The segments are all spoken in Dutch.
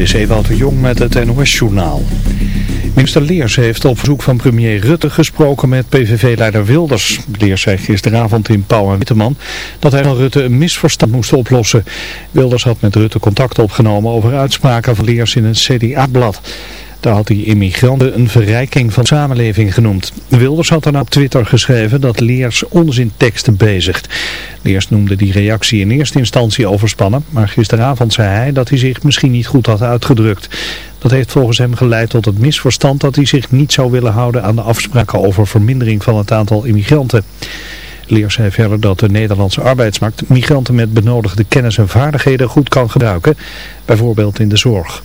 is Ewout de Jong met het NOS-journaal. Minister Leers heeft op verzoek van premier Rutte gesproken met PVV-leider Wilders. Leers zei gisteravond in Pauw en Witteman dat hij van Rutte een misverstand moest oplossen. Wilders had met Rutte contact opgenomen over uitspraken van Leers in een CDA-blad. Daar had hij immigranten een verrijking van de samenleving genoemd. Wilders had dan op Twitter geschreven dat Leers onzinteksten bezigt. Leers noemde die reactie in eerste instantie overspannen, maar gisteravond zei hij dat hij zich misschien niet goed had uitgedrukt. Dat heeft volgens hem geleid tot het misverstand dat hij zich niet zou willen houden aan de afspraken over vermindering van het aantal immigranten. Leers zei verder dat de Nederlandse arbeidsmarkt migranten met benodigde kennis en vaardigheden goed kan gebruiken, bijvoorbeeld in de zorg.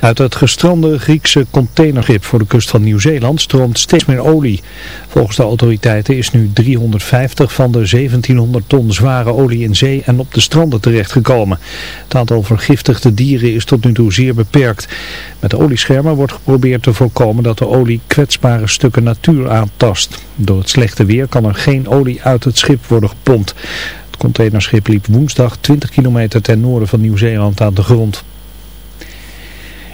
Uit het gestrande Griekse containerschip voor de kust van Nieuw-Zeeland stroomt steeds meer olie. Volgens de autoriteiten is nu 350 van de 1700 ton zware olie in zee en op de stranden terechtgekomen. Het aantal vergiftigde dieren is tot nu toe zeer beperkt. Met olieschermen wordt geprobeerd te voorkomen dat de olie kwetsbare stukken natuur aantast. Door het slechte weer kan er geen olie uit het schip worden gepompt. Het containerschip liep woensdag 20 kilometer ten noorden van Nieuw-Zeeland aan de grond.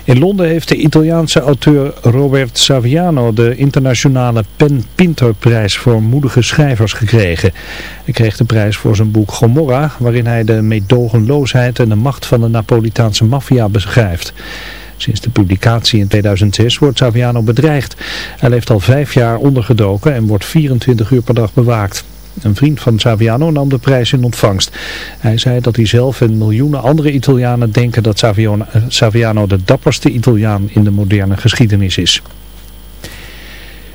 In Londen heeft de Italiaanse auteur Robert Saviano de internationale Pen Pinterprijs voor moedige schrijvers gekregen. Hij kreeg de prijs voor zijn boek Gomorra, waarin hij de meedogenloosheid en de macht van de Napolitaanse maffia beschrijft. Sinds de publicatie in 2006 wordt Saviano bedreigd. Hij leeft al vijf jaar ondergedoken en wordt 24 uur per dag bewaakt. Een vriend van Saviano nam de prijs in ontvangst. Hij zei dat hij zelf en miljoenen andere Italianen denken dat Saviano eh, de dapperste Italiaan in de moderne geschiedenis is.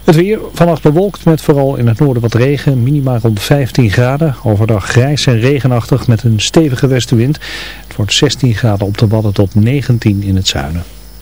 Het weer vannacht bewolkt met vooral in het noorden wat regen, minimaal rond 15 graden. Overdag grijs en regenachtig met een stevige westenwind. Het wordt 16 graden op de Wadden tot 19 in het zuiden.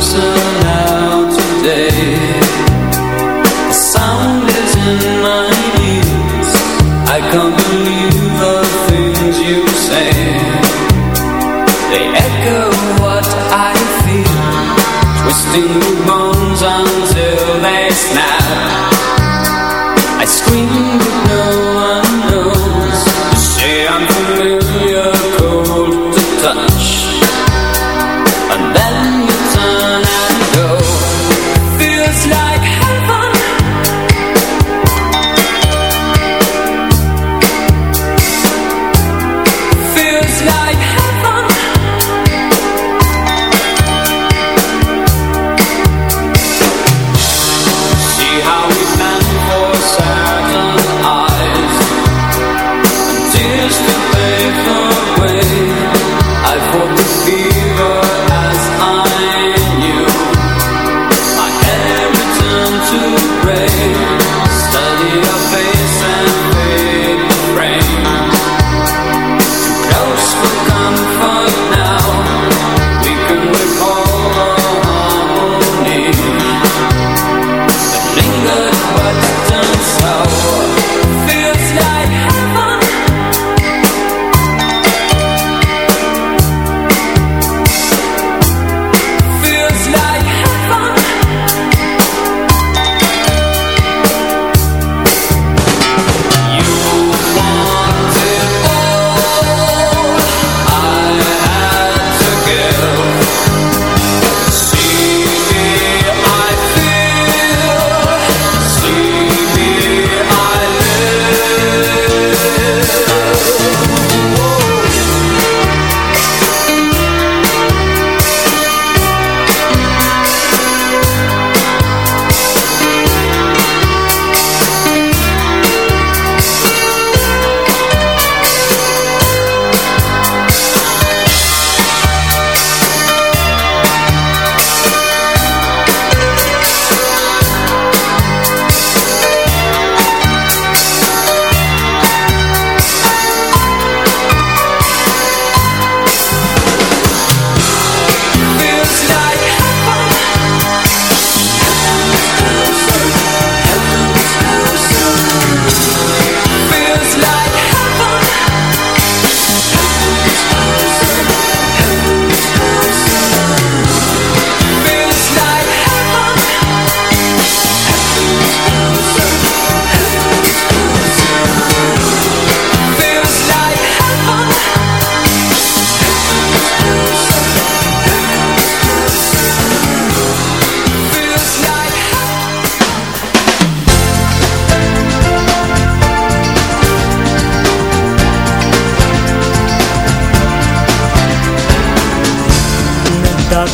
So.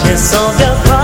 się sobie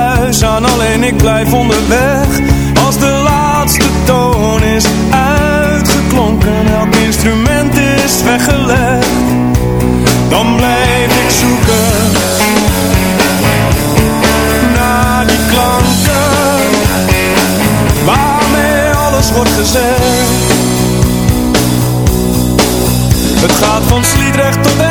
ik blijf onderweg Als de laatste toon is uitgeklonken, elk instrument is weggelegd. Dan blijf ik zoeken Naar die klanken Waarmee alles wordt gezegd. Het gaat van Sliedrecht tot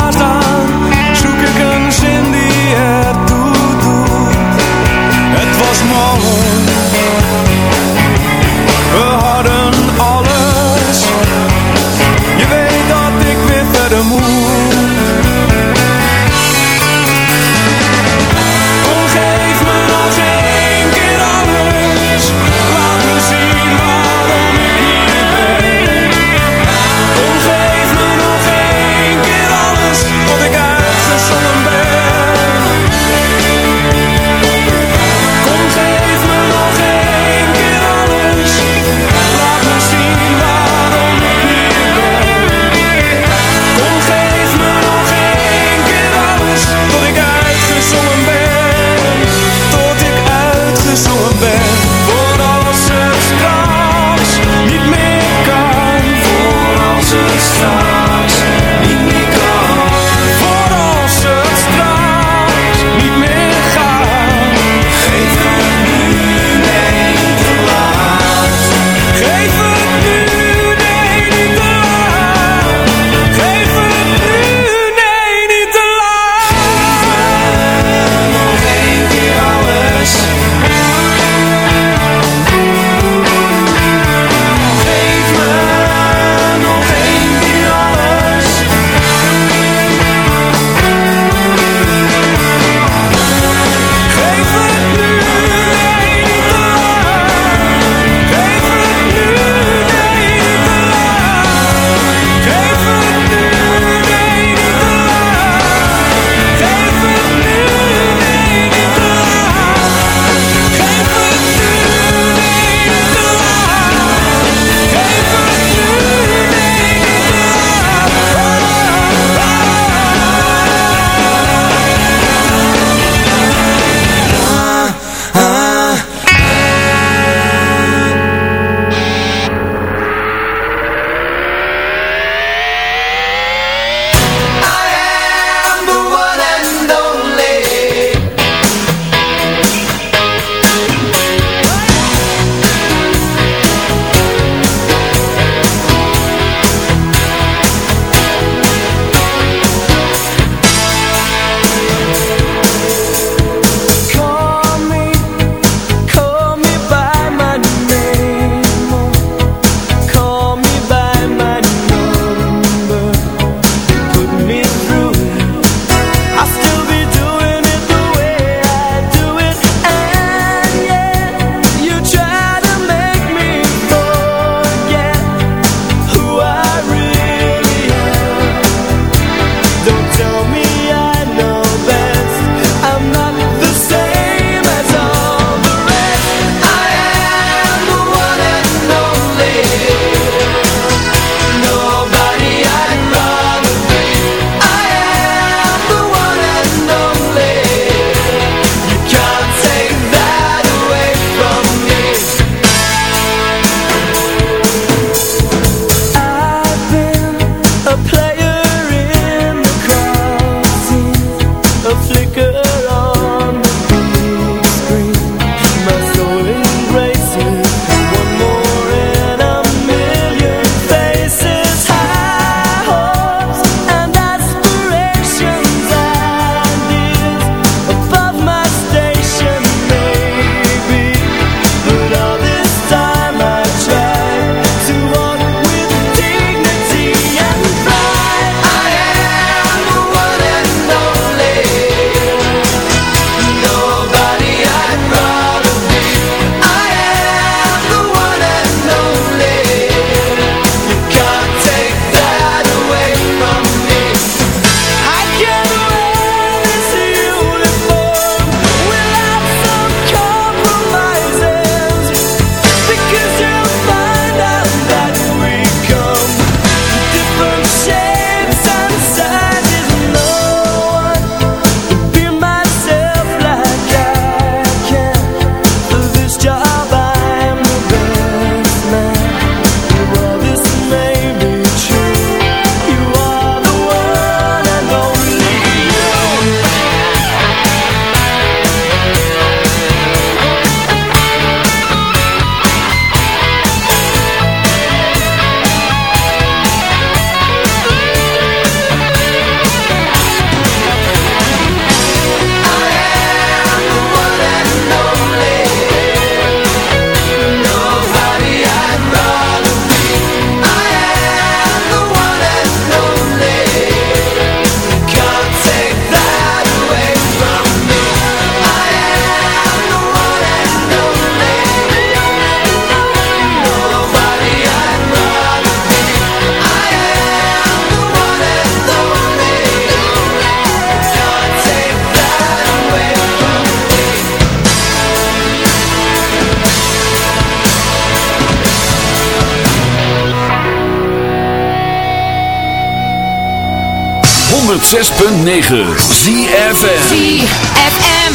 106.9 ZFM ZFM.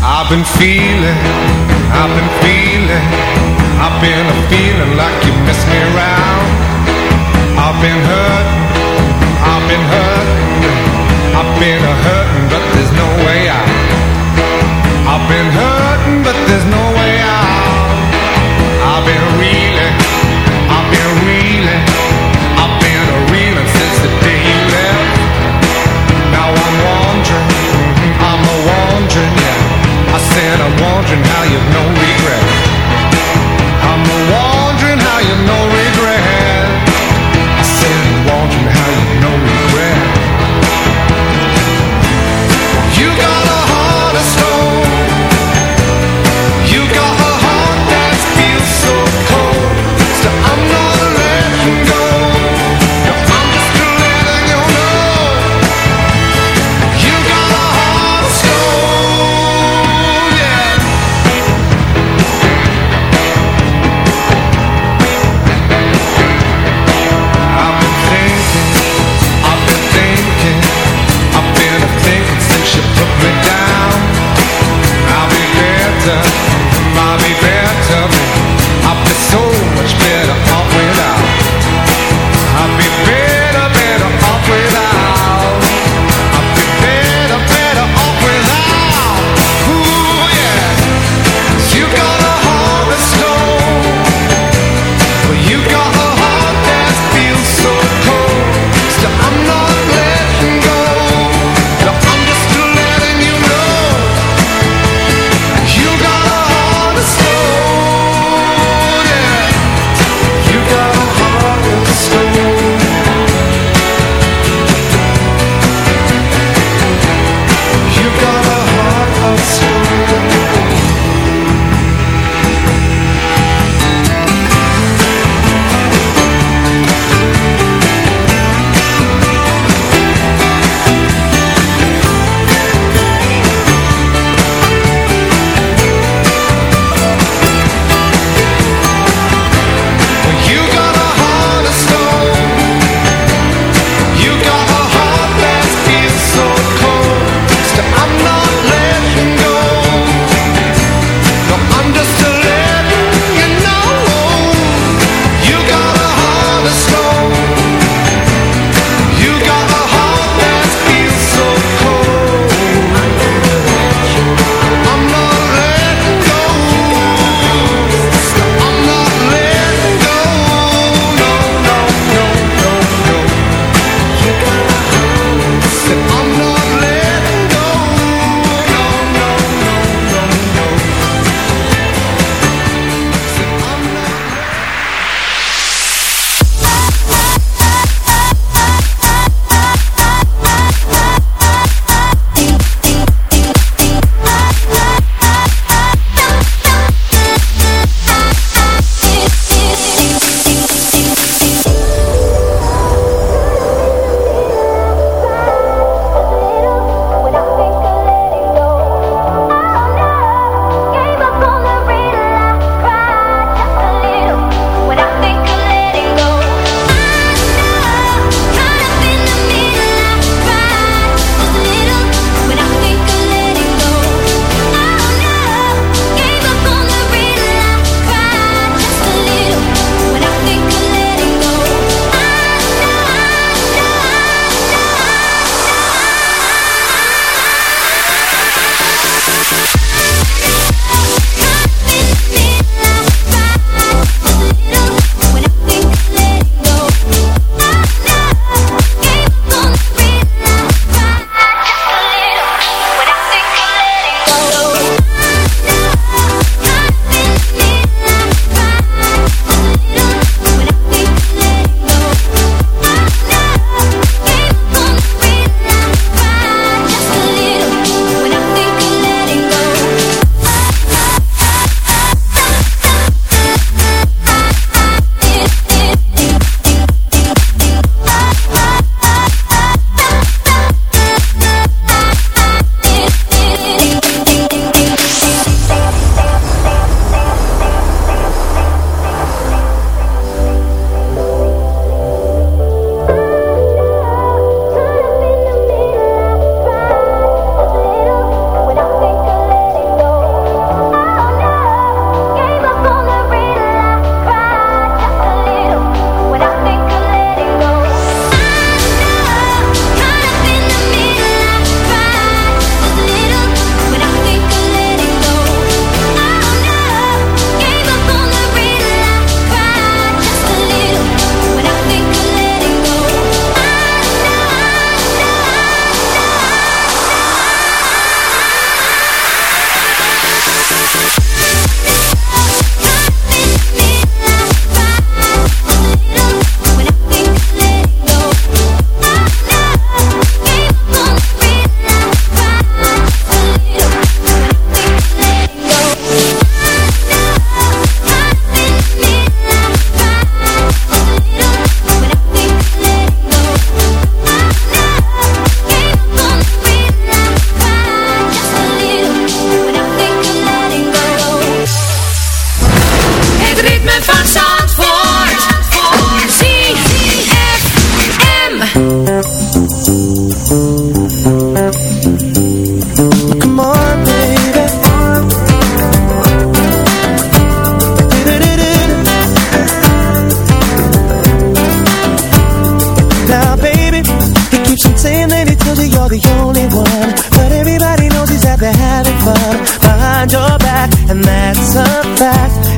I've been feeling, I've been feeling, I've been a feeling like you miss me around. I've been hurt, I've been hurt, I've been a hurting, but there's no way out. I've been hurting, but there's no way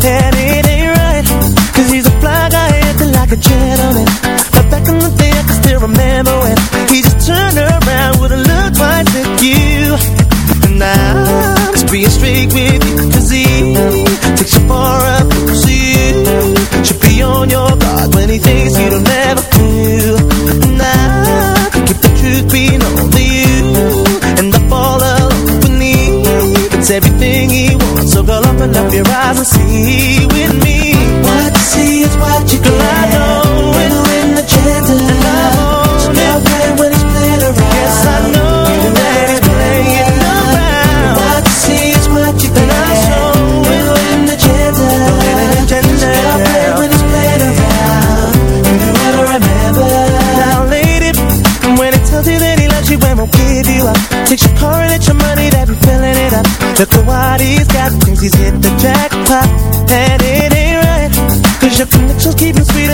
And it ain't right, cause he's a fly guy acting like a gentleman. But back in the day, I can still remember when he just turned around with a look twice at you. And I'm just being straight with you, cause he takes you far Look at what she it what you glad no when when the chance and no no play when it later yes i know that it playing around. what she is much than i show when when the chance and no no play when it later out but remember. I only did when it told you that he's got, thinks he's hit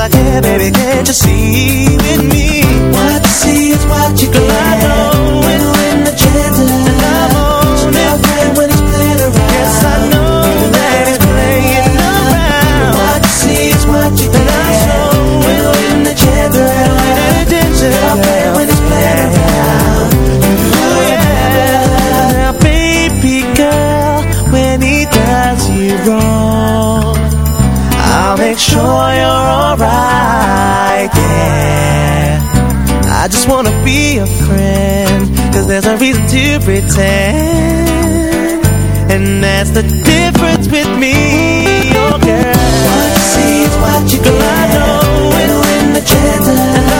I care, baby, can't you see with me? What you see is what you get. I know when, when the chance is and I'm on it. when he's playing around. Yes, I know that he's playing around. What you see is what you get. I show when, when the chance is and attention. when he's playing around. Oh yeah. Now, baby girl, when he does you wrong, make sure you're alright. Yeah. I just wanna be a friend Cause there's no reason to pretend And that's the difference with me, oh girl What you see is what you get I know when, when the chance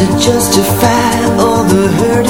to justify all the hurt